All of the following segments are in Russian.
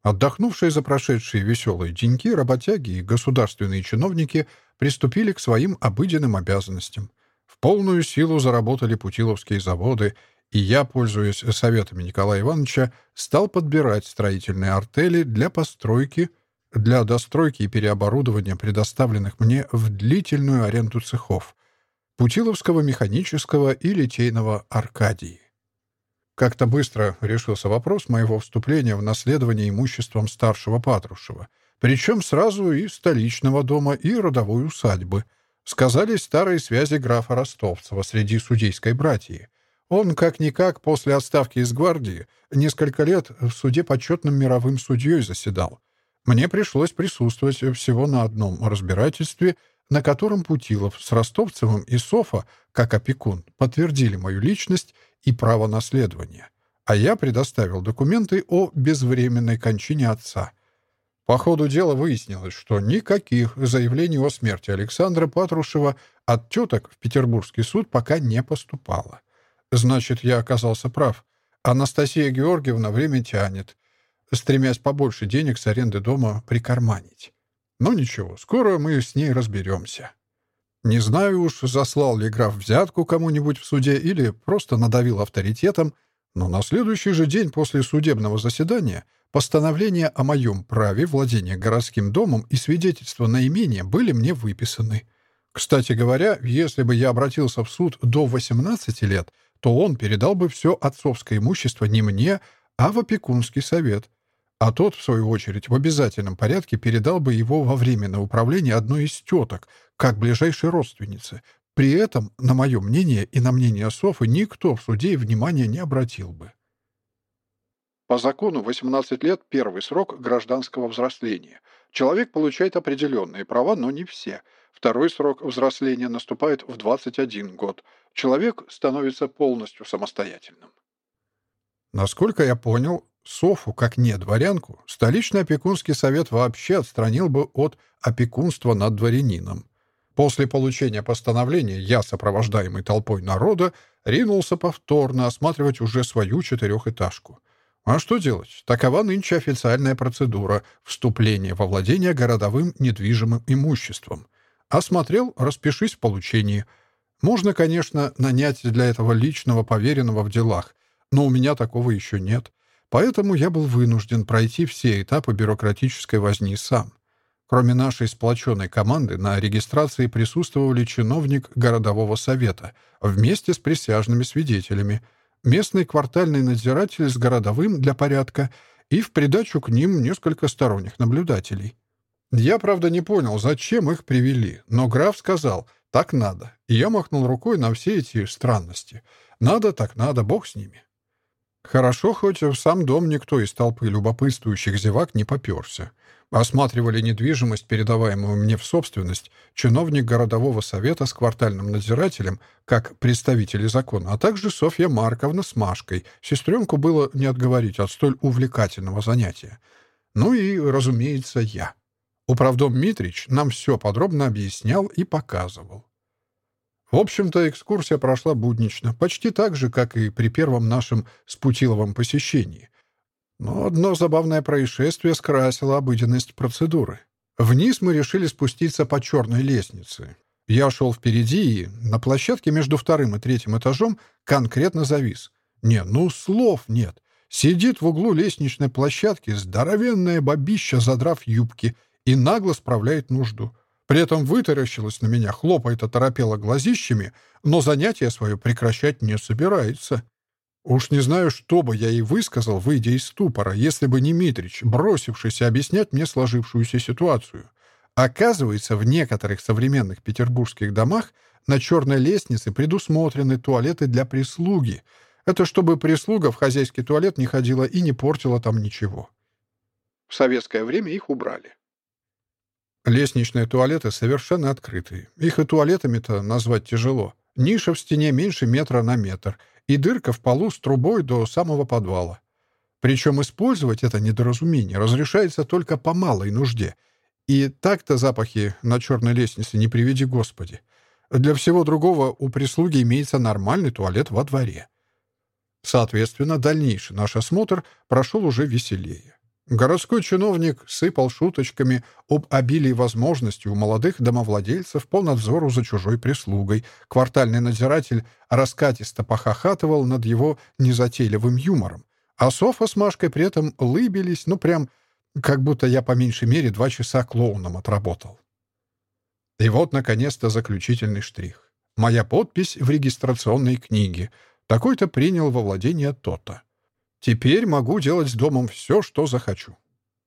Глава 22. Наконец-то шумели новогодние праздники и наступили трудовые будни. Отдохнувшие за прошедшие веселые деньки работяги и государственные чиновники приступили к своим обыденным обязанностям. В полную силу заработали путиловские заводы, и я, пользуясь советами Николая Ивановича, стал подбирать строительные артели для постройки, для достройки и переоборудования предоставленных мне в длительную аренду цехов Путиловского механического и литейного Аркадии. Как-то быстро решился вопрос моего вступления в наследование имуществом старшего Патрушева. Причем сразу и столичного дома, и родовой усадьбы. Сказались старые связи графа Ростовцева среди судейской братьи. Он, как-никак, после отставки из гвардии, несколько лет в суде почетным мировым судьей заседал. Мне пришлось присутствовать всего на одном разбирательстве, на котором Путилов с Ростовцевым и Софа, как опекун, подтвердили мою личность и право наследования, а я предоставил документы о безвременной кончине отца. По ходу дела выяснилось, что никаких заявлений о смерти Александра Патрушева от теток в Петербургский суд пока не поступало. Значит, я оказался прав. Анастасия Георгиевна время тянет, стремясь побольше денег с аренды дома прикарманить. Но ничего, скоро мы с ней разберемся. Не знаю уж, заслал ли граф взятку кому-нибудь в суде или просто надавил авторитетом, но на следующий же день после судебного заседания постановление о моем праве владения городским домом и свидетельство на имение были мне выписаны. Кстати говоря, если бы я обратился в суд до 18 лет, то он передал бы все отцовское имущество не мне, а в опекунский совет — А тот, в свою очередь, в обязательном порядке передал бы его во временное управление одной из теток, как ближайшей родственницы. При этом, на мое мнение и на мнение Софы, никто в суде внимания не обратил бы. По закону 18 лет – первый срок гражданского взросления. Человек получает определенные права, но не все. Второй срок взросления наступает в 21 год. Человек становится полностью самостоятельным. Насколько я понял, Софу, как не дворянку, столичный опекунский совет вообще отстранил бы от опекунства над дворянином. После получения постановления я, сопровождаемый толпой народа, ринулся повторно осматривать уже свою четырехэтажку. А что делать? Такова нынче официальная процедура вступления во владение городовым недвижимым имуществом. Осмотрел, распишись в получении. Можно, конечно, нанять для этого личного поверенного в делах, но у меня такого еще нет. Поэтому я был вынужден пройти все этапы бюрократической возни сам. Кроме нашей сплоченной команды, на регистрации присутствовали чиновник городового совета вместе с присяжными свидетелями, местный квартальный надзиратель с городовым для порядка и в придачу к ним несколько сторонних наблюдателей. Я, правда, не понял, зачем их привели, но граф сказал «так надо», и я махнул рукой на все эти странности. «Надо, так надо, бог с ними». Хорошо, хоть в сам дом никто из толпы любопытствующих зевак не поперся. Осматривали недвижимость, передаваемую мне в собственность, чиновник городового совета с квартальным надзирателем, как представители закона, а также Софья Марковна с Машкой. Сестренку было не отговорить от столь увлекательного занятия. Ну и, разумеется, я. Управдом Митрич нам все подробно объяснял и показывал. В общем-то, экскурсия прошла буднично, почти так же, как и при первом нашем с Путиловым посещении. Но одно забавное происшествие скрасило обыденность процедуры. Вниз мы решили спуститься по черной лестнице. Я шел впереди и на площадке между вторым и третьим этажом конкретно завис. Не, ну слов нет. Сидит в углу лестничной площадки здоровенная бабища, задрав юбки, и нагло справляет нужду. При этом вытаращилась на меня, хлопает оторопела глазищами, но занятие свое прекращать не собирается. Уж не знаю, что бы я ей высказал, выйдя из ступора, если бы не Митрич, бросившийся объяснять мне сложившуюся ситуацию. Оказывается, в некоторых современных петербургских домах на черной лестнице предусмотрены туалеты для прислуги. Это чтобы прислуга в хозяйский туалет не ходила и не портила там ничего. В советское время их убрали. Лестничные туалеты совершенно открытые. Их и туалетами-то назвать тяжело. Ниша в стене меньше метра на метр, и дырка в полу с трубой до самого подвала. Причем использовать это недоразумение разрешается только по малой нужде. И так-то запахи на черной лестнице не приведи Господи. Для всего другого у прислуги имеется нормальный туалет во дворе. Соответственно, дальнейший наш осмотр прошел уже веселее. Городской чиновник сыпал шуточками об обилии возможностей у молодых домовладельцев по надзору за чужой прислугой. Квартальный надзиратель раскатисто похохатывал над его незатейливым юмором. А Софа с Машкой при этом лыбились, ну прям как будто я по меньшей мере два часа клоуном отработал. И вот, наконец-то, заключительный штрих. Моя подпись в регистрационной книге. Такой-то принял во владение то-то. Теперь могу делать с домом все, что захочу.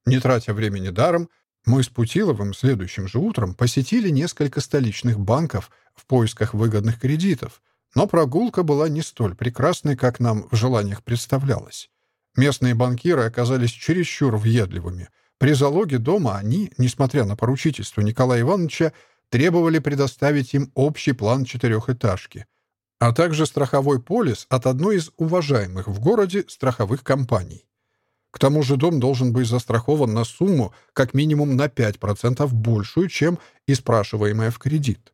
Не тратя времени даром, мы с Путиловым следующим же утром посетили несколько столичных банков в поисках выгодных кредитов, но прогулка была не столь прекрасной, как нам в желаниях представлялось. Местные банкиры оказались чересчур въедливыми. При залоге дома они, несмотря на поручительство Николая Ивановича, требовали предоставить им общий план четырехэтажки, а также страховой полис от одной из уважаемых в городе страховых компаний. К тому же дом должен быть застрахован на сумму как минимум на 5% большую, чем и спрашиваемая в кредит.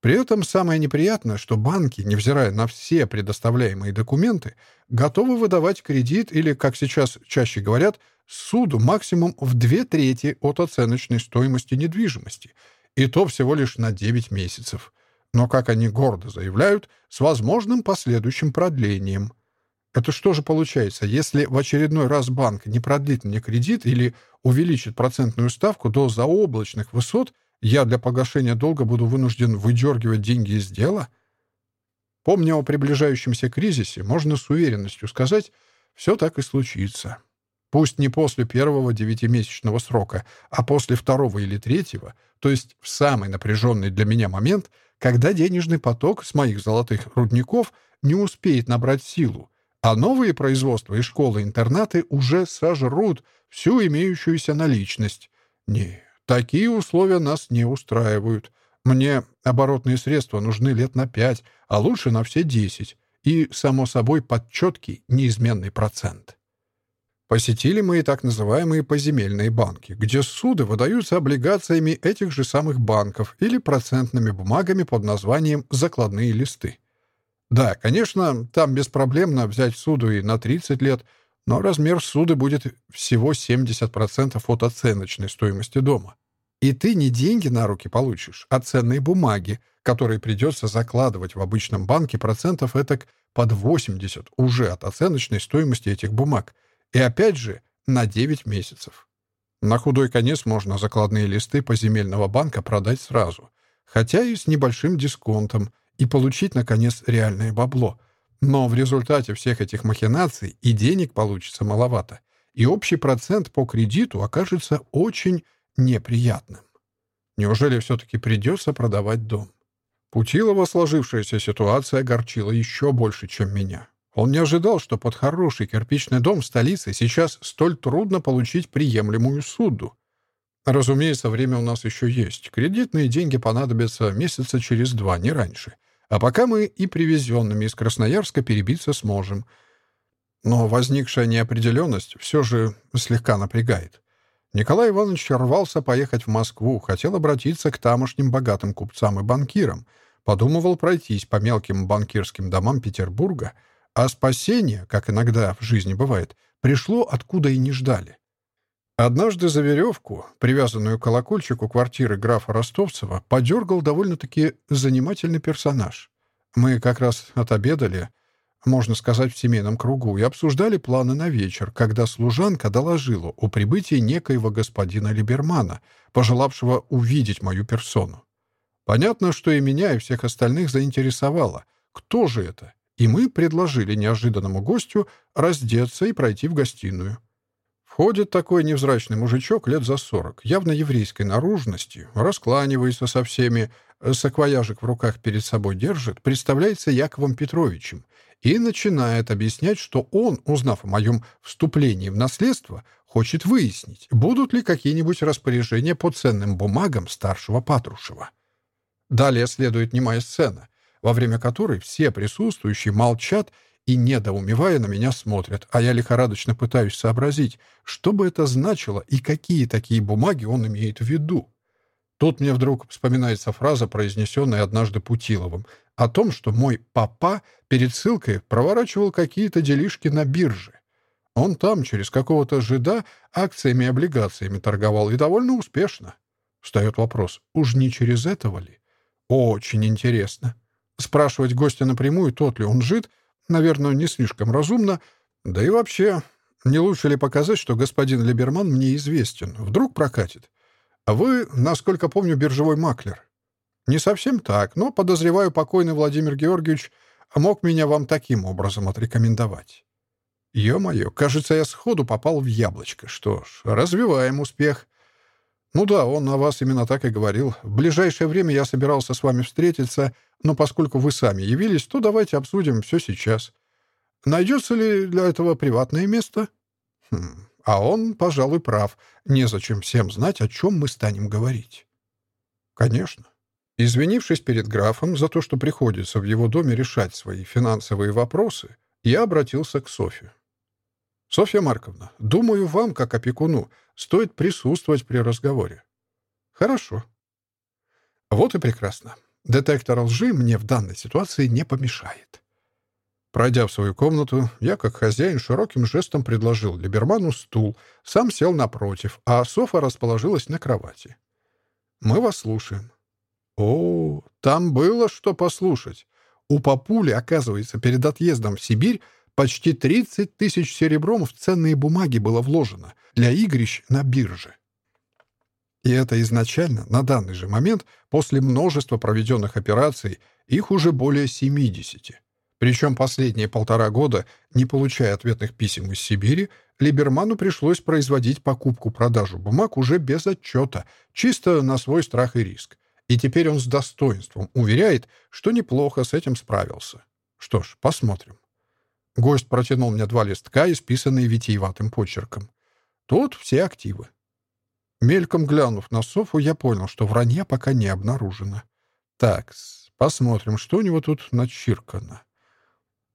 При этом самое неприятное, что банки, невзирая на все предоставляемые документы, готовы выдавать кредит или, как сейчас чаще говорят, суду максимум в две трети от оценочной стоимости недвижимости, и то всего лишь на 9 месяцев – но, как они гордо заявляют, с возможным последующим продлением. Это что же получается, если в очередной раз банк не продлит мне кредит или увеличит процентную ставку до заоблачных высот, я для погашения долга буду вынужден выдергивать деньги из дела? Помня о приближающемся кризисе, можно с уверенностью сказать, все так и случится. Пусть не после первого девятимесячного срока, а после второго или третьего, то есть в самый напряженный для меня момент — когда денежный поток с моих золотых рудников не успеет набрать силу, а новые производства и школы-интернаты уже сожрут всю имеющуюся наличность. Не, такие условия нас не устраивают. Мне оборотные средства нужны лет на пять, а лучше на все десять. И, само собой, под четкий неизменный процент. Посетили мы и так называемые поземельные банки, где суды выдаются облигациями этих же самых банков или процентными бумагами под названием «закладные листы». Да, конечно, там беспроблемно взять суду и на 30 лет, но размер суды будет всего 70% от оценочной стоимости дома. И ты не деньги на руки и опять же на 9 месяцев. На худой конец можно закладные листы поземельного банка продать сразу, хотя и с небольшим дисконтом, и получить, наконец, реальное бабло. Но в результате всех этих махинаций и денег получится маловато, и общий процент по кредиту окажется очень неприятным. Неужели все-таки придется продавать дом? Путилова сложившаяся ситуация огорчила еще больше, чем меня. Он не ожидал, что под хороший кирпичный дом в столице сейчас столь трудно получить приемлемую суду. Разумеется, время у нас еще есть. Кредитные деньги понадобятся месяца через два, не раньше. А пока мы и привезенными из Красноярска перебиться сможем. Но возникшая неопределенность все же слегка напрягает. Николай Иванович рвался поехать в Москву, хотел обратиться к тамошним А спасение, как иногда в жизни бывает, пришло откуда и не ждали. Однажды за веревку, привязанную к колокольчику квартиры графа Ростовцева, подергал довольно-таки занимательный персонаж. Мы как раз отобедали, можно сказать, в семейном кругу, и обсуждали планы на вечер, когда служанка доложила о прибытии некоего господина Либермана, пожелавшего увидеть мою персону. Понятно, что и меня, и всех остальных заинтересовало, кто же это и мы предложили неожиданному гостю раздеться и пройти в гостиную. Входит такой невзрачный мужичок лет за сорок, явно еврейской наружности, раскланивается со всеми, саквояжик в руках перед собой держит, представляется Яковом Петровичем и начинает объяснять, что он, узнав о моем вступлении в наследство, хочет выяснить, будут ли какие-нибудь распоряжения по ценным бумагам старшего Патрушева. Далее следует немая сцена, во время которой все присутствующие молчат и, недоумевая, на меня смотрят, а я лихорадочно пытаюсь сообразить, что бы это значило и какие такие бумаги он имеет в виду. Тут мне вдруг вспоминается фраза, произнесенная однажды Путиловым, о том, что мой папа перед ссылкой проворачивал какие-то делишки на бирже. Он там через какого-то жида акциями и облигациями торговал, и довольно успешно. Встает вопрос, уж не через этого ли? Очень интересно. Спрашивать гостя напрямую, тот ли он жит, наверное, не слишком разумно. Да и вообще, не лучше ли показать, что господин Либерман мне известен? Вдруг прокатит. А вы, насколько помню, биржевой маклер. Не совсем так, но, подозреваю, покойный Владимир Георгиевич мог меня вам таким образом отрекомендовать. Ё-моё, кажется, я сходу попал в яблочко. Что ж, развиваем успех. Ну да, он о вас именно так и говорил. В ближайшее время я собирался с вами встретиться, но поскольку вы сами явились, то давайте обсудим все сейчас. Найдется ли для этого приватное место? Хм, а он, пожалуй, прав. Незачем всем знать, о чем мы станем говорить. Конечно. Извинившись перед графом за то, что приходится в его доме решать свои финансовые вопросы, я обратился Стоит присутствовать при разговоре. Хорошо. Вот и прекрасно. Детектор лжи мне в данной ситуации не помешает. Пройдя в свою комнату, я, как хозяин, широким жестом предложил Либерману стул, сам сел напротив, а Софа расположилась на кровати. «Мы вас слушаем». «О, там было что послушать. У папули, оказывается, перед отъездом в Сибирь почти 30 тысяч серебром в ценные бумаги было вложено для игрищ на бирже. И это изначально, на данный же момент, после множества проведенных операций, их уже более 70. Причем последние полтора года, не получая ответных писем из Сибири, Либерману пришлось производить покупку-продажу бумаг уже без отчета, чисто на свой страх и риск. И теперь он с достоинством уверяет, что неплохо с этим справился. Что ж, посмотрим. Гость протянул мне два листка, исписанные витиеватым почерком. Тут все активы. Мельком глянув на Софу, я понял, что вранья пока не обнаружено. Так, посмотрим, что у него тут начиркано.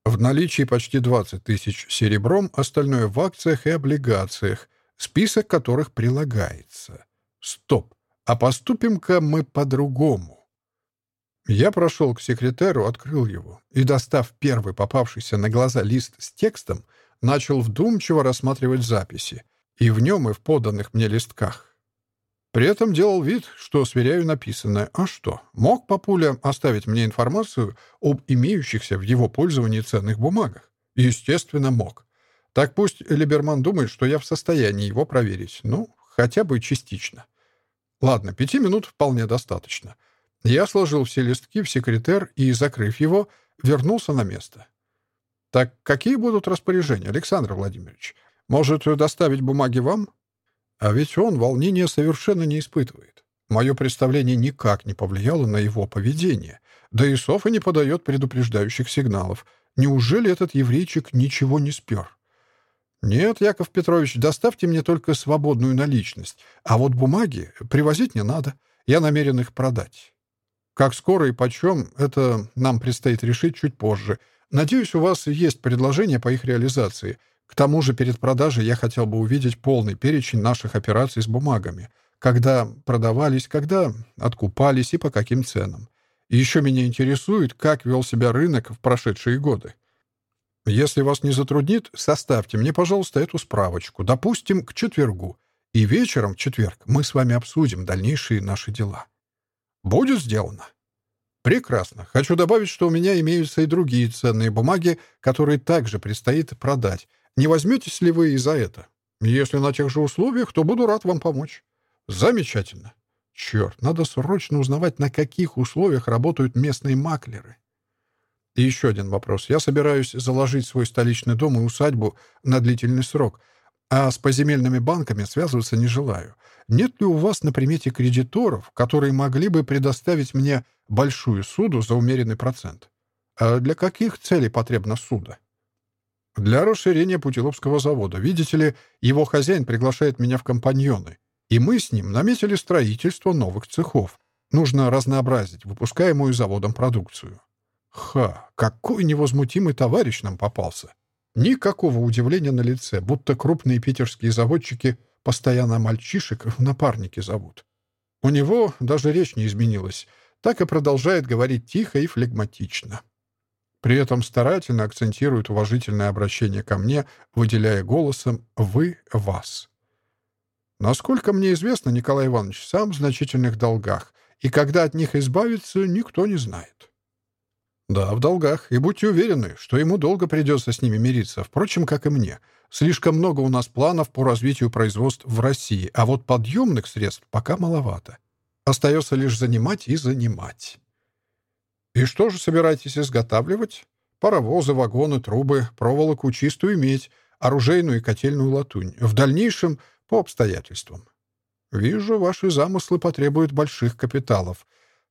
В наличии почти 20 тысяч серебром, остальное в акциях и облигациях, список которых прилагается. Стоп, а поступим-ка мы по-другому. Я прошел к секретарю, открыл его и, достав первый попавшийся на глаза лист с текстом, начал вдумчиво рассматривать записи и в нем, и в поданных мне листках. При этом делал вид, что сверяю написанное. А что, мог Папуля оставить мне информацию об имеющихся в его пользовании ценных бумагах? Естественно, мог. Так пусть Либерман думает, что я в состоянии его проверить. Ну, хотя бы частично. Ладно, пяти минут вполне достаточно. — Я сложил все листки в секретер и, закрыв его, вернулся на место. «Так какие будут распоряжения, Александр Владимирович? Может, доставить бумаги вам?» А ведь он волнения совершенно не испытывает. Мое представление никак не повлияло на его поведение. Да и Софа не подает предупреждающих сигналов. Неужели этот еврейчик ничего не спер? «Нет, Яков Петрович, доставьте мне только свободную наличность, а вот бумаги привозить не надо. Я намерен их продать. Как скоро и почем, это нам предстоит решить чуть позже. Надеюсь, у вас есть предложение по их реализации. К тому же перед продажей я хотел бы увидеть полный перечень наших операций с бумагами, когда продавались, когда откупались и по каким ценам. И еще меня интересует, как вел себя рынок в прошедшие годы. Если вас не затруднит, составьте мне, пожалуйста, эту справочку, допустим, к четвергу. И вечером в четверг мы с вами обсудим дальнейшие наши дела. Будет сделано. Прекрасно. Хочу добавить, что у меня имеются и другие ценные бумаги, которые также предстоит продать, не возьметесь ли вы и за это? Если на тех же условиях, то буду рад вам помочь. Замечательно. Черт, надо срочно узнавать, на каких условиях работают местные маклеры. И еще один вопрос. Я собираюсь заложить свой столичный дом и усадьбу на длительный срок, а с поземельными банками связываться не желаю. Нет ли у вас на примете кредиторов, которые могли бы предоставить мне большую суду за умеренный процент? А для каких целей потребна суда? Для расширения Путиловского завода. Видите ли, его хозяин приглашает меня в компаньоны. И мы с ним наметили строительство новых цехов. Нужно разнообразить выпускаемую заводом продукцию. Ха, какой невозмутимый товарищ нам попался. Никакого удивления на лице, будто крупные питерские заводчики постоянно мальчишек в напарники зовут. У него даже речь не изменилась. Так и продолжает говорить тихо и флегматично. При этом старательно акцентирует уважительное обращение ко мне, выделяя голосом «вы», «вас». Насколько мне известно, Николай Иванович сам в значительных долгах, и когда от них избавиться, никто не знает. Да, в долгах, и будьте уверены, что ему долго придется с ними мириться, впрочем, как и мне. Слишком много у нас планов по развитию производств в России,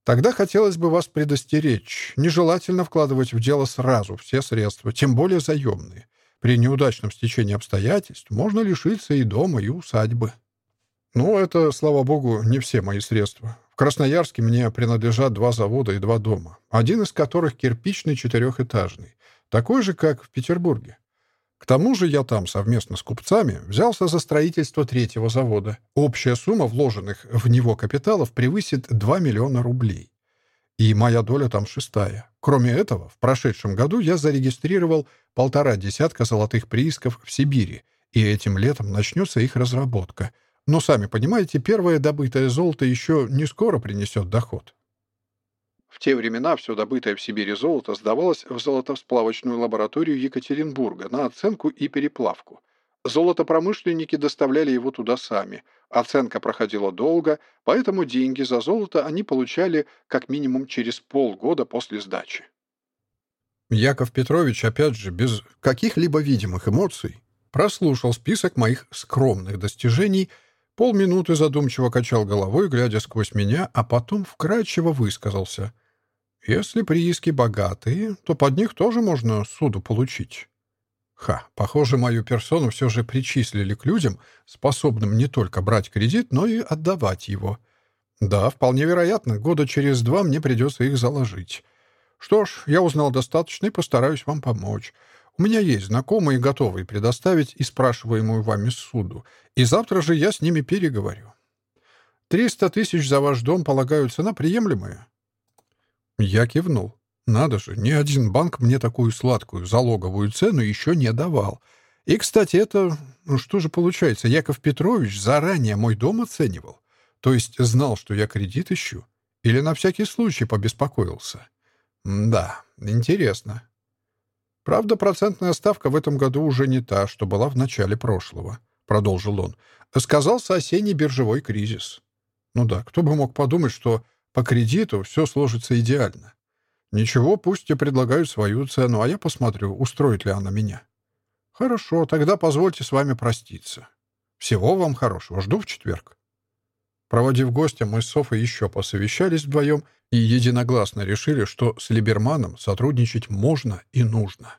а вот подъемных средств пока маловато. Остается лишь занимать и занимать. И что же собираетесь изготавливать? Паровозы, вагоны, трубы, проволоку, чистую медь, оружейную и котельную латунь. В дальнейшем по обстоятельствам. Вижу, ваши замыслы потребуют больших капиталов. Тогда хотелось бы вас предостеречь. Нежелательно вкладывать в дело сразу все средства, тем более заемные. При неудачном стечении обстоятельств можно лишиться и дома, и усадьбы. Ну, это, слава богу, не все мои средства. В Красноярске мне принадлежат два завода и два дома, один из которых кирпичный четырехэтажный, такой же, как в Петербурге. К тому же я там совместно с купцами взялся за строительство третьего завода. Общая сумма вложенных в него капиталов превысит 2 миллиона рублей. И моя доля там шестая. Кроме этого, в прошедшем году я зарегистрировал полтора десятка золотых приисков в Сибири, и этим летом начнется их разработка — но, сами понимаете, первое добытое золото еще не скоро принесет доход. В те времена все добытое в Сибири золото сдавалось в золотосплавочную лабораторию Екатеринбурга на оценку и переплавку. Золотопромышленники доставляли его туда сами. Оценка проходила долго, поэтому деньги Если прииски богатые, то под них тоже можно суду получить. Ха, похоже, мою персону все же причислили к людям, способным не только брать кредит, но и отдавать его. Да, вполне вероятно, года через два мне придется их заложить. Что ж, я узнал достаточно и постараюсь вам помочь. У меня есть знакомые, готовые предоставить и спрашиваемую вами суду, и завтра же я с ними переговорю. Триста тысяч за ваш дом полагаются на приемлемые?» Я кивнул. «Надо же, ни один банк мне такую сладкую залоговую цену еще не давал. И, кстати, это... Ну что же получается, Яков Петрович заранее мой дом оценивал? То есть знал, что я кредит ищу? Или на всякий случай побеспокоился? да, интересно. Правда, процентная ставка в этом году уже не та, что была в начале прошлого, продолжил он. Сказался осенний биржевой кризис. Ну да, кто бы мог подумать, что по кредиту все сложится идеально. Ничего, пусть я предлагаю свою цену, а я посмотрю, устроит ли она меня. Хорошо, тогда позвольте с вами проститься. Всего вам хорошего. Жду в четверг. Проводив гостя, мы с Софой еще посовещались вдвоем и единогласно решили, что с Либерманом сотрудничать можно и нужно.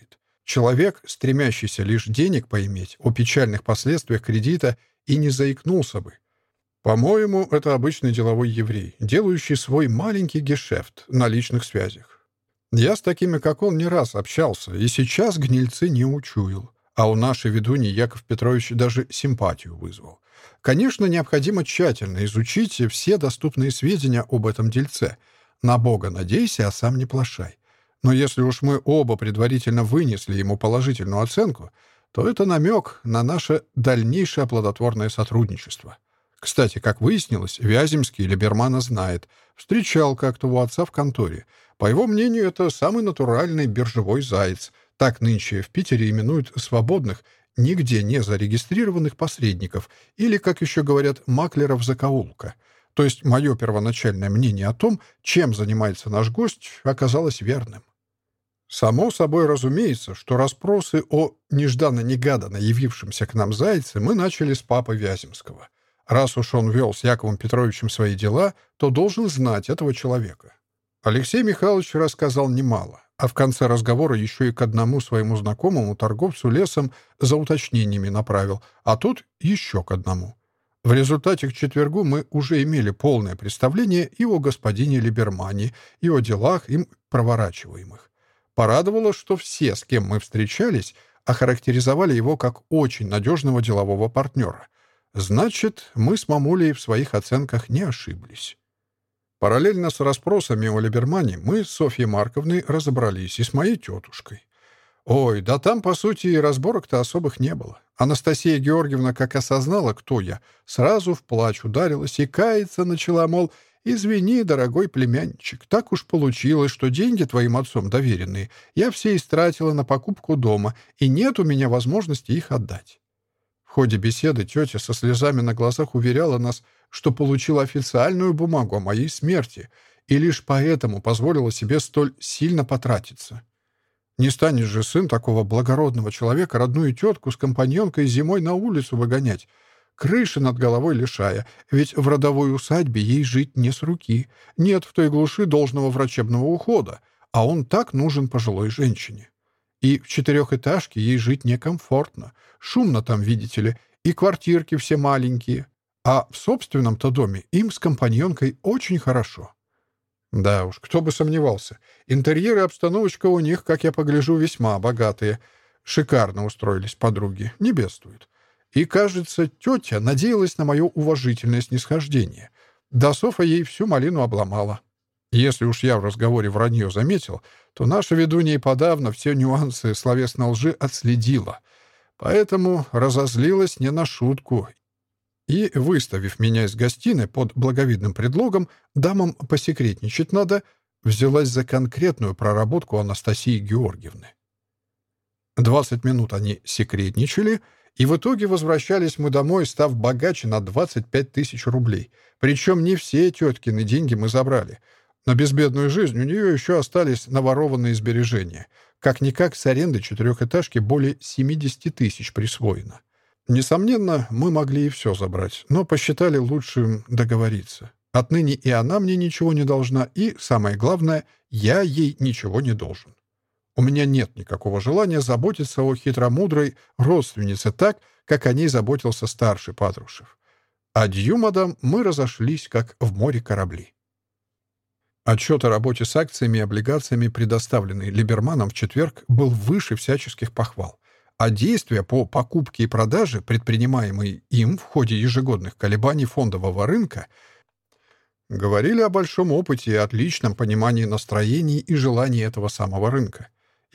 На Человек, стремящийся лишь денег поиметь, о печальных последствиях кредита и не заикнулся бы. По-моему, это обычный деловой еврей, делающий свой маленький гешефт на личных связях. Я с такими, как он, не раз общался, и сейчас гнильцы не учуял. А у нашей ведуньи Яков Петрович даже симпатию вызвал. Конечно, необходимо тщательно изучить все доступные сведения об этом дельце. На Бога надейся, а сам не плашай. Но если уж мы оба предварительно вынесли ему положительную оценку, то это намек на наше дальнейшее плодотворное сотрудничество. Кстати, как выяснилось, Вяземский Либермана знает. Встречал как-то у отца в конторе. По его мнению, это самый натуральный биржевой заяц. Так нынче в Питере именуют свободных, нигде не зарегистрированных посредников или, как еще говорят, маклеров закоулка. То есть мое первоначальное мнение о том, чем занимается наш гость, оказалось верным. Само собой разумеется, что расспросы о нежданно-негаданно явившемся к нам зайце мы начали с папы Вяземского. Раз уж он вел с Яковом Петровичем свои дела, то должен знать этого человека. Алексей Михайлович рассказал немало, а в конце разговора еще и к одному своему знакомому торговцу лесом за уточнениями направил, а тут еще к одному. В результате к четвергу мы уже имели полное представление и о господине Либермане, и о делах им проворачиваемых. Порадовало, что все, с кем мы встречались, охарактеризовали его как очень надежного делового партнера. Значит, мы с Мамулей в своих оценках не ошиблись. Параллельно с расспросами о Либермане мы с Софьей Марковной разобрались и с моей тетушкой. Ой, да там, по сути, и разборок-то особых не было. Анастасия Георгиевна, как осознала, кто я, сразу в плач ударилась и каяться начала, мол, «Извини, дорогой племянничек, так уж получилось, что деньги твоим отцом доверенные я все истратила на покупку дома, и нет у меня возможности их отдать». В ходе беседы тетя со слезами на глазах уверяла нас, что получила официальную бумагу о моей смерти и лишь поэтому позволила себе столь сильно потратиться. Не станет же сын такого благородного человека родную тетку с компаньонкой зимой на улицу выгонять, крыши над головой лишая, ведь в родовой усадьбе ей жить не с руки. Нет в той глуши должного врачебного ухода, а он так нужен пожилой женщине. И в четырехэтажке ей жить некомфортно. Шумно там, видите ли, и квартирки все маленькие. А в собственном-то доме им с компаньонкой очень хорошо. Да уж, кто бы сомневался. Интерьер и обстановочка у них, как я погляжу, весьма богатые. Шикарно устроились подруги, не бедствуют. И кажется, тетя надеялась на мое уважительное снисхождение. да Софа ей всю малину обломала. Если уж я в разговоре вранье заметил, то наша ведунья и подавно все нюансы словесной лжи отследила. Поэтому разозлилась не на шутку. И, выставив меня из гостиной под благовидным предлогом «дамам посекретничать надо», взялась за конкретную проработку Анастасии Георгиевны. Двадцать минут они секретничали — и в итоге возвращались мы домой, став богаче на 25 тысяч рублей. Причем не все теткины деньги мы забрали. На безбедную жизнь у нее еще остались наворованные сбережения. Как-никак с аренды четырехэтажки более 70 тысяч присвоено. Несомненно, мы могли и все забрать, но посчитали лучшим договориться. Отныне и она мне ничего не должна, и, самое главное, я ей ничего не должен. У меня нет никакого желания заботиться о хитромудрой родственнице так, как о ней заботился старший Патрушев. Адью, мадам, мы разошлись, как в море корабли. Отчет о работе с акциями и облигациями, предоставленный Либерманом в четверг, был выше всяческих похвал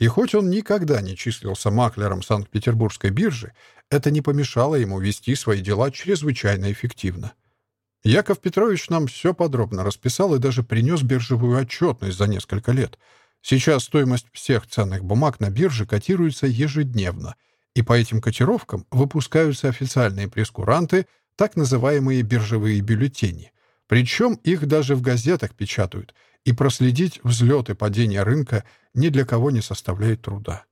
а действия по покупке и продаже, предпринимаемые им в ходе ежегодных колебаний фондового рынка, говорили о большом опыте и отличном понимании настроений и желаний этого самого рынка. И хоть он никогда не числился маклером Санкт-Петербургской биржи, это не помешало ему вести свои дела чрезвычайно эффективно. Яков Петрович нам все подробно расписал и даже принес биржевую отчетность за несколько лет — Сейчас стоимость всех ценных бумаг на бирже котируется ежедневно, и по этим котировкам выпускаются официальные прескуранты, так и проследить взлет и падение рынка ни для кого не составляет труда.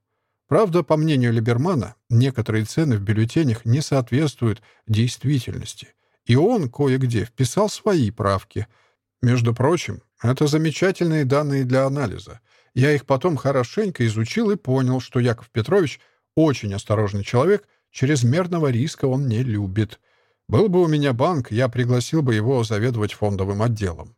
Правда, по мнению Либермана, некоторые цены в бюллетенях не соответствуют действительности, и он кое-где вписал свои правки. Между прочим, это замечательные данные для анализа. Я их потом хорошенько изучил и понял, что Яков Петрович очень осторожный человек, чрезмерного риска он не любит. Был бы у меня банк, я пригласил бы его заведовать фондовым отделом.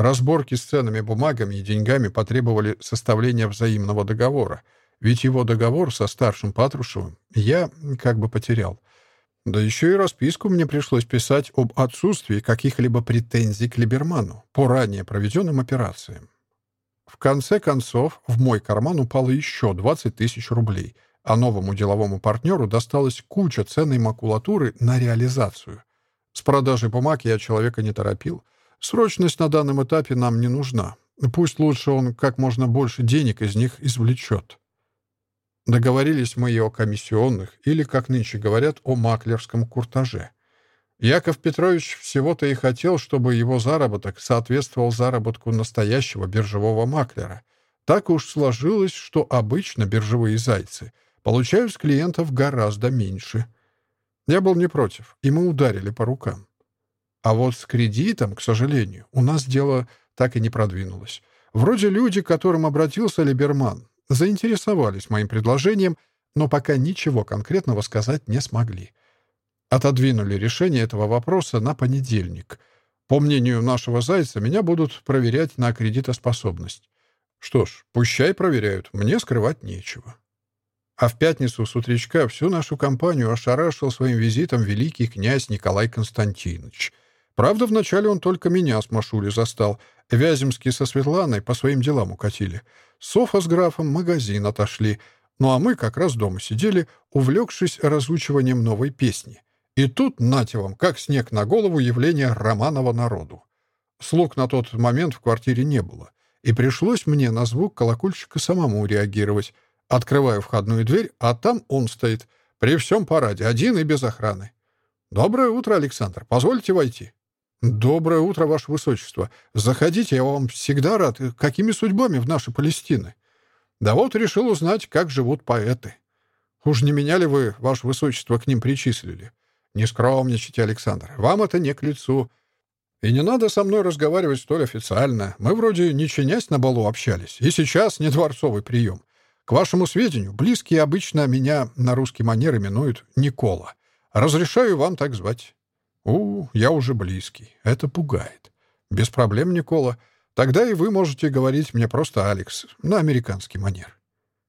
Разборки с ценными бумагами и деньгами потребовали составления взаимного договора, ведь его договор со старшим Патрушевым я как бы потерял. Да еще и расписку мне пришлось писать об отсутствии каких-либо претензий к Либерману по ранее проведенным операциям. В конце концов, в мой карман упало еще 20 тысяч рублей, а новому деловому партнеру досталась куча ценной макулатуры на реализацию. С продажей бумаг я человека не торопил — Срочность на данном этапе нам не нужна. Пусть лучше он как можно больше денег из них извлечет. Договорились мы и о комиссионных, или, как нынче говорят, о маклерском куртаже. Яков Петрович всего-то и хотел, чтобы его заработок соответствовал заработку настоящего биржевого маклера. Так уж сложилось, что обычно биржевые зайцы получают с клиентов гораздо меньше. Я был не против, и мы ударили по рукам. А вот с А вот с кредитом, к сожалению, у нас дело так и не продвинулось. Вроде люди, к которым обратился Либерман, заинтересовались моим предложением, но пока ничего конкретного сказать не смогли. Отодвинули решение этого вопроса на понедельник. По мнению нашего Зайца, меня будут проверять на кредитоспособность. Что ж, пущай проверяют, мне скрывать нечего. А в пятницу с утречка всю нашу компанию ошарашил своим визитом великий князь Николай Константинович — Правда, вначале он только меня с Машулей застал. Вяземский со Светланой по своим делам укатили. Софа с графом магазин отошли. Ну а мы как раз дома сидели, увлекшись разучиванием новой песни. И тут, нате вам, как снег на голову, явление Романова народу. Слуг на тот момент в квартире не было. И пришлось мне на звук колокольчика самому реагировать. Открываю входную дверь, а там он стоит. При всем параде, один и без охраны. «Доброе утро, Александр. Позвольте войти». Доброе утро, Ваше Высочество. Заходите, я вам всегда рад. Какими судьбами в наши Палестины? Да вот решил узнать, как живут поэты. Уж не меняли вы, Ваше Высочество, к ним причислили? Не скромничайте, Александр. Вам это не к лицу. И не надо со мной разговаривать столь официально. Мы вроде не чинясь на балу общались. И сейчас не дворцовый прием. К вашему сведению, близкие обычно меня на русский манер именуют Никола. Разрешаю вам так звать. У, я уже близкий. Это пугает. Без проблем, Никола. Тогда и вы можете говорить мне просто Алекс, на американский манер.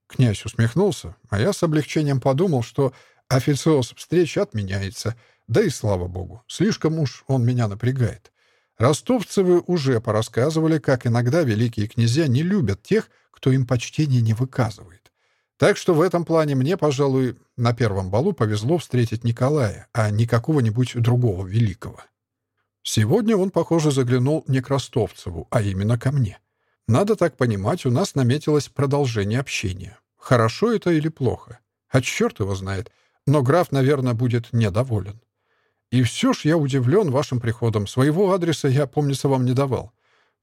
Князь усмехнулся, а я с облегчением подумал, что официоз встреч отменяется. Да и слава богу, слишком уж он меня напрягает. Ростовцевы уже порассказывали, как иногда великие князья не любят тех, кто им почтение не выказывает. Так что в этом плане мне, пожалуй, на первом балу повезло встретить Николая, а не какого-нибудь другого великого. Сегодня он, похоже, заглянул не к Ростовцеву, а именно ко мне. Надо так понимать, у нас наметилось продолжение общения. Хорошо это или плохо? А черт его знает. Но граф, наверное, будет недоволен. И все ж я удивлен вашим приходом. Своего адреса я, помнится, вам не давал.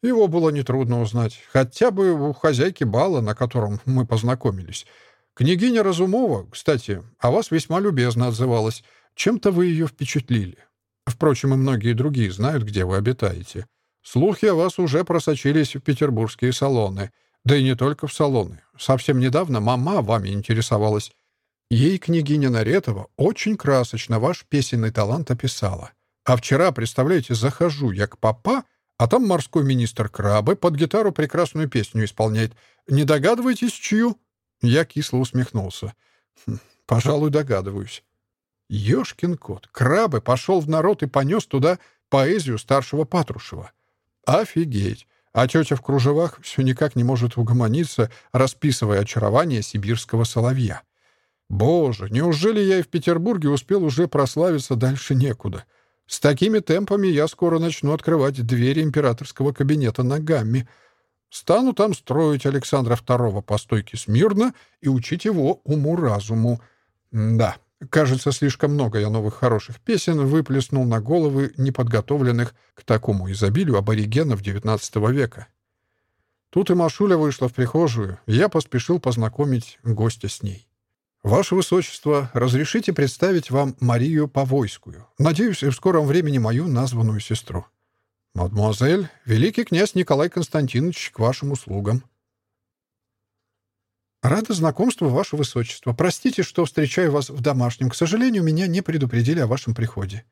Его было нетрудно узнать. Хотя бы у хозяйки бала, на котором мы познакомились — «Княгиня Разумова, кстати, о вас весьма любезно отзывалась. Чем-то вы ее впечатлили. Впрочем, и многие другие знают, где вы обитаете. Слухи о вас уже просочились в петербургские салоны. Да и не только в салоны. Совсем недавно мама вами интересовалась. Ей княгиня Наретова очень красочно ваш песенный талант описала. А вчера, представляете, захожу я к папа, а там морской министр крабы под гитару прекрасную песню исполняет. Не догадываетесь, чью?» Я кисло усмехнулся. Хм, «Пожалуй, догадываюсь». Ёшкин кот. Крабы пошел в народ и понес туда поэзию старшего Патрушева. Офигеть! А тетя в кружевах все никак не может угомониться, расписывая очарование сибирского соловья. Боже, неужели я и в Петербурге успел уже прославиться дальше некуда? С такими темпами я скоро начну открывать двери императорского кабинета ногами — стану там строить Александра II постойки смирно и учить его уму-разуму. Да, кажется, слишком много я новых хороших песен выплеснул на головы неподготовленных к такому изобилию аборигенов XIX века. Тут и Машуля вышла в прихожую, я поспешил познакомить гостя с ней. «Ваше Высочество, разрешите представить вам Марию Повойскую. Надеюсь, в скором времени мою названную сестру». «Мадемуазель, великий князь Николай Константинович к вашим услугам». «Рада знакомству, ваше высочество. Простите, что встречаю вас в домашнем. К сожалению, меня не предупредили о вашем приходе».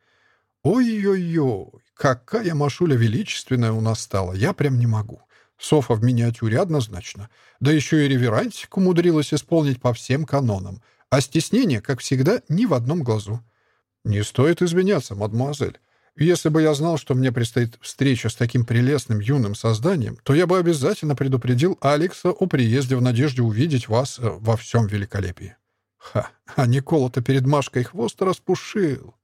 «Ой-ой-ой, какая машуля величественная у нас стала. Я прям не могу. Софа в миниатюре однозначно. Да еще и реверансик умудрилась исполнить по всем канонам. А Если бы я знал, что мне предстоит встреча с таким прелестным юным созданием, то я бы обязательно предупредил Алекса о приезде в надежде увидеть вас э, во всем великолепии. Ха, а Никола-то перед Машкой хвост распушил.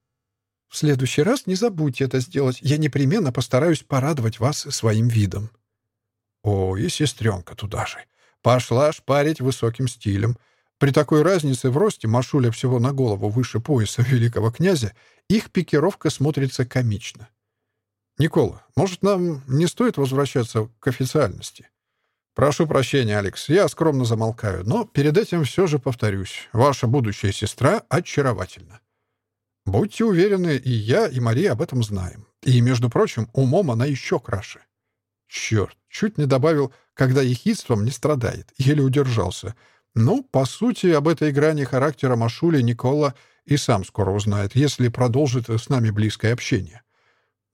В следующий раз не забудьте это сделать. Я непременно постараюсь порадовать вас своим видом. О, и сестренка туда же. Пошла шпарить высоким стилем — При такой разнице в росте Машуля всего на голову выше пояса великого князя их пикировка смотрится комично. «Никола, может, нам не стоит возвращаться к официальности?» «Прошу прощения, Алекс, я скромно замолкаю, но перед этим все же повторюсь. Ваша будущая сестра очаровательна». Будьте уверены, и я, и Мария об этом знаем. И, между прочим, умом она еще Ну, по сути, об этой грани характера Машули Никола и сам скоро узнает, если продолжит с нами близкое общение.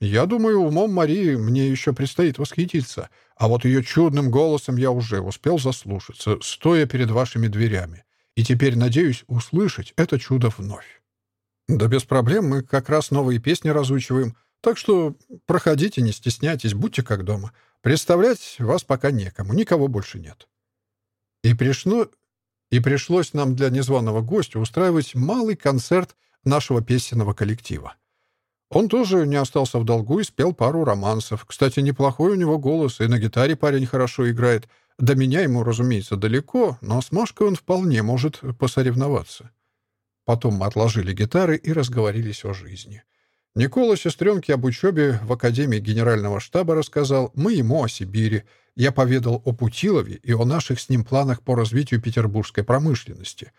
Я думаю, умом Марии мне еще предстоит восхититься, а вот ее чудным голосом я уже успел заслушаться, стоя перед вашими дверями, и теперь надеюсь услышать это чудо вновь. Да без проблем, мы как раз новые песни разучиваем, так что проходите, не стесняйтесь, будьте как дома. Представлять вас пока некому, никого больше нет. И пришло И пришлось нам для незваного гостя устраивать малый концерт нашего песенного коллектива. Он тоже не остался в долгу и спел пару романсов. Кстати, неплохой у него голос, и на гитаре парень хорошо играет. До меня ему, разумеется, далеко, но с Машкой он вполне может посоревноваться. Потом мы отложили гитары и разговорились о жизни. Никола сестренке об учебе в Академии Генерального штаба рассказал, мы ему о Сибири. Я поведал о Путилове и о наших с ним планах по развитию петербургской промышленности.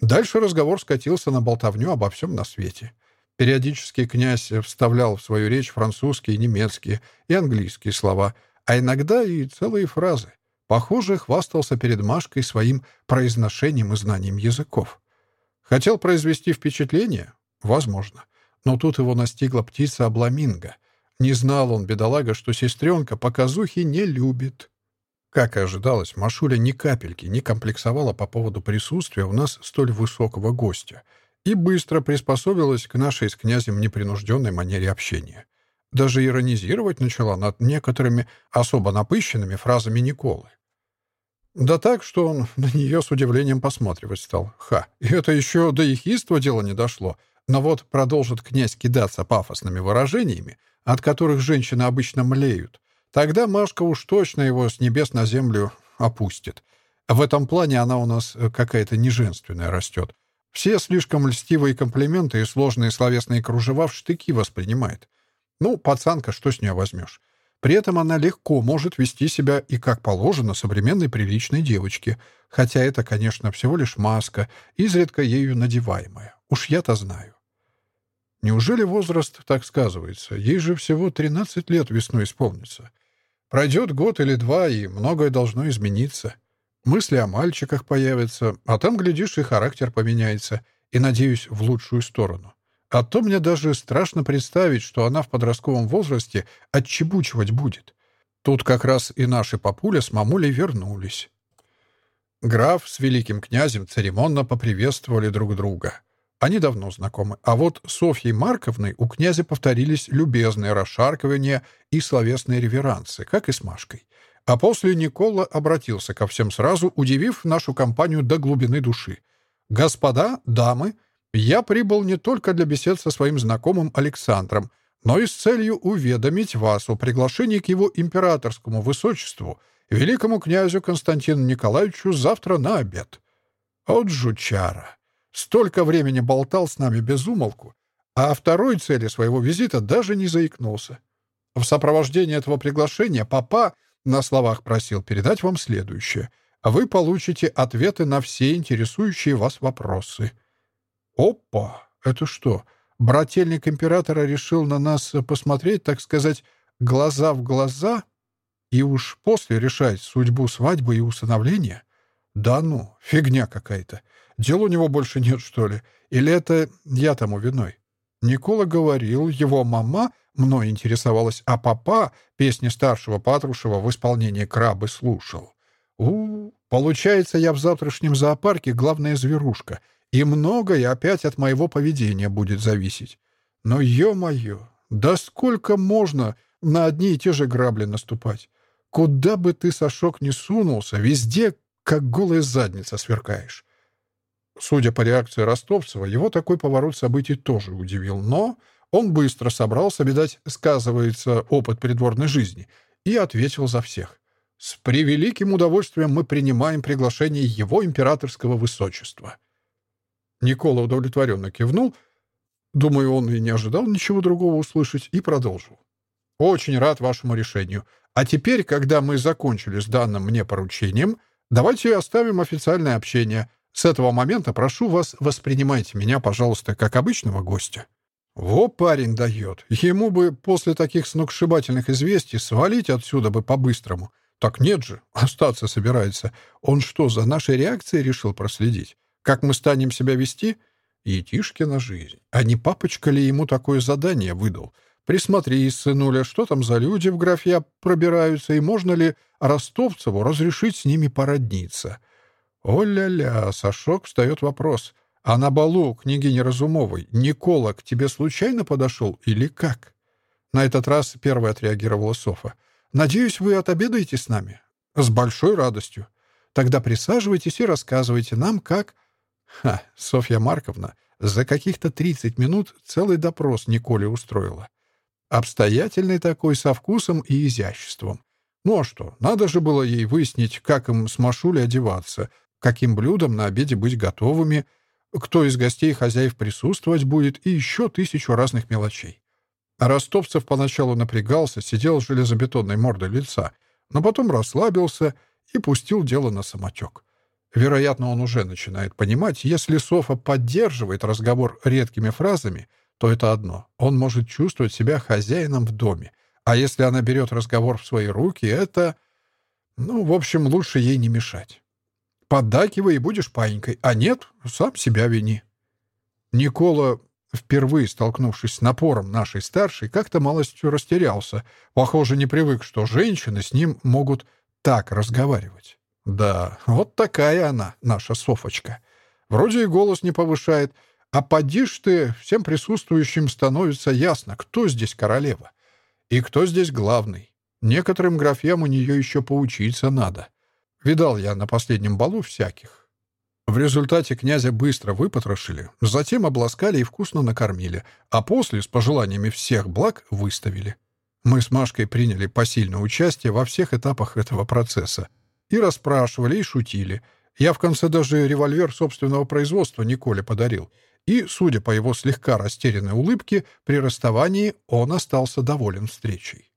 Дальше разговор скатился на болтовню обо всем на свете. Периодически князь вставлял в свою речь французские, немецкие и английские слова, а иногда и целые фразы. Похоже, хвастался перед Машкой своим произношением и знанием языков. Хотел произвести впечатление? Возможно. Но тут его настигла птица Абламинго. Не знал он, бедолага, что сестренка показухи не любит. Как и ожидалось, Машуля ни капельки не комплексовала по поводу присутствия у нас столь высокого гостя — и быстро приспособилась к нашей с князем непринужденной манере общения. Даже иронизировать начала над некоторыми особо напыщенными фразами Николы. Да так, что он на нее с удивлением посматривать стал. Ха, и это еще до ехидства дело не дошло. Но вот продолжит князь кидаться пафосными выражениями, от которых женщины обычно млеют. Тогда Машка уж точно его с небес на землю опустит. В этом плане она у нас какая-то неженственная растет. Все слишком льстивые комплименты и сложные словесные кружева в штыки воспринимает. Ну, пацанка, что с нее возьмешь? При этом она легко может вести себя и как положено современной приличной девочке, хотя это, Неужели возраст так сказывается? Ей же всего 13 лет весной исполнится. Пройдет год или два, и многое должно измениться. Мысли о мальчиках появятся, а там, глядишь, и характер поменяется, и, надеюсь, в лучшую сторону. А то мне даже страшно представить, что она в подростковом возрасте отчебучивать будет. Тут как раз и наши папуля с мамулей вернулись. Граф с великим князем церемонно поприветствовали друг друга — Они давно знакомы. А вот Софьей Марковной у князя повторились любезные расшаркивания и словесные реверансы, как и с Машкой. А после Никола обратился ко всем сразу, удивив нашу компанию до глубины души. «Господа, дамы, я прибыл не только для бесед со своим знакомым Александром, но и с целью уведомить вас о приглашении к его императорскому высочеству, великому князю Константину Николаевичу, завтра Столько времени болтал с нами без умолку, а второй целью своего визита даже не заикнулся. В сопровождении этого приглашения папа на словах просил передать вам следующее. Вы получите ответы на все интересующие вас вопросы. Опа! Это что? Брательник императора решил на нас посмотреть, так сказать, глаза в глаза и уж после решать судьбу свадьбы и усыновления? Да ну, фигня какая-то. Дел у него больше нет, что ли? Или это я тому виной? Никола говорил, его мама мной интересовалась, а папа песни старшего Патрушева в исполнении крабы слушал. у, -у получается, я в завтрашнем зоопарке главная зверушка, и многое опять от моего поведения будет зависеть. Но, ё-моё, да сколько можно на одни и те же грабли наступать? Куда бы ты, Сашок, Судя по реакции Ростовцева, его такой поворот событий тоже удивил, но он быстро собрался, видать, сказывается опыт придворной жизни, и ответил за всех. «С превеликим удовольствием мы принимаем приглашение его императорского высочества». Никола удовлетворенно кивнул. Думаю, он и не ожидал ничего другого услышать, и продолжил. «Очень рад вашему решению. А теперь, когда мы закончили с данным мне поручением, давайте оставим официальное общение». С этого момента прошу вас, воспринимайте меня, пожалуйста, как обычного гостя. Во парень дает. Ему бы после таких сногсшибательных известий свалить отсюда бы по-быстрому. Так нет же, остаться собирается. Он что, за нашей реакцией решил проследить? Как мы станем себя вести? на жизнь. А не папочка ли ему такое задание выдал? Присмотри, сынуля, что там за люди в графья пробираются, и можно ли Ростовцеву разрешить с ними породниться?» О-ля-ля, Сашок, встает вопрос. А на балу княгини Разумовой Никола к тебе случайно подошел или как? На этот раз первой отреагировала Софа. «Надеюсь, вы отобедаете с нами?» «С большой радостью. Тогда присаживайтесь и рассказывайте нам, как...» Ха, Софья Марковна за каких-то 30 минут целый допрос Николе устроила. Обстоятельный такой, со вкусом и изяществом. Ну а что, надо же было ей выяснить, как им с Машулей одеваться, Каким блюдом на обеде быть готовыми, кто из гостей и хозяев присутствовать будет и еще тысячу разных мелочей. Ростовцев поначалу напрягался, сидел с железобетонной мордой лица, но потом расслабился и пустил дело на самотек. Вероятно, он уже начинает понимать, если Софа поддерживает разговор редкими фразами, то это одно. Он может чувствовать себя хозяином в доме. А если она берет разговор в свои руки, это... Ну, в общем, лучше ей не мешать. Поддакивай и будешь паинькой, а нет, сам себя вини. Никола, впервые столкнувшись с напором нашей старшей, как-то малостью растерялся. Похоже, не привык, что женщины с ним могут так разговаривать. Да, вот такая она, наша Софочка. Вроде и голос не повышает, а поди ты, всем присутствующим становится ясно, кто здесь королева и кто здесь главный. Некоторым графьям у нее еще поучиться надо. Видал я на последнем балу всяких. В результате князя быстро выпотрошили, затем обласкали и вкусно накормили, а после, с пожеланиями всех благ, выставили. Мы с Машкой приняли посильное участие во всех этапах этого процесса — и расспрашивали, и шутили. Я в конце даже револьвер собственного производства Николе подарил. И, судя по его слегка растерянной улыбке, при расставании он остался доволен встречей.